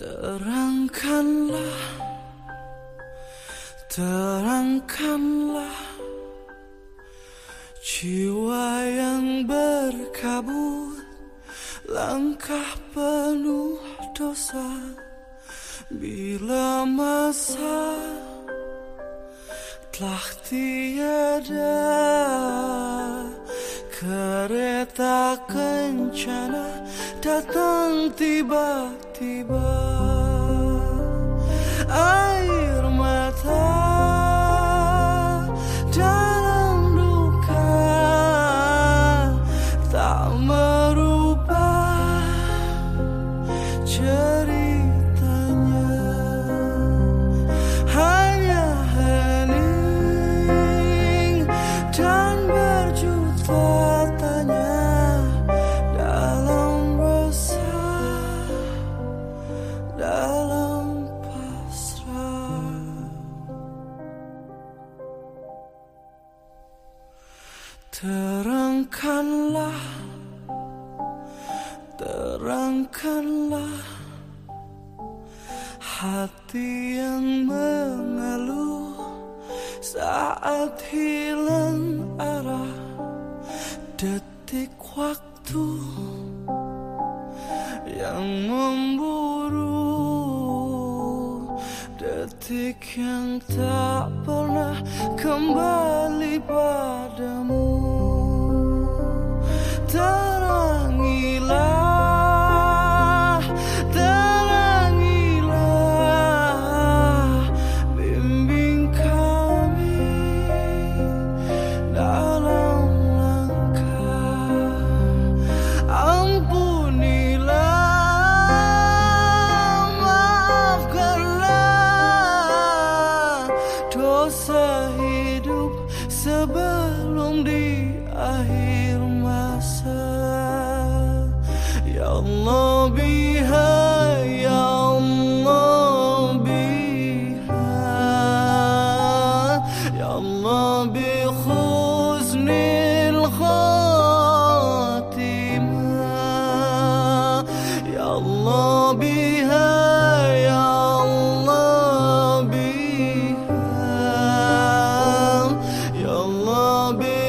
Terangkanlah Terangkanlah Jiwa yang berkabut Langkah penuh dosa. Bila masa telah tiada Kereta kencana datang tiba-tiba Air Terangkanlah Terangkanlah Hati yang mengeluh Saat hilang arah Detik waktu Yang memburu. Detik yang tak pernah kembali padamu ampunilah maafkanlah dosa zombie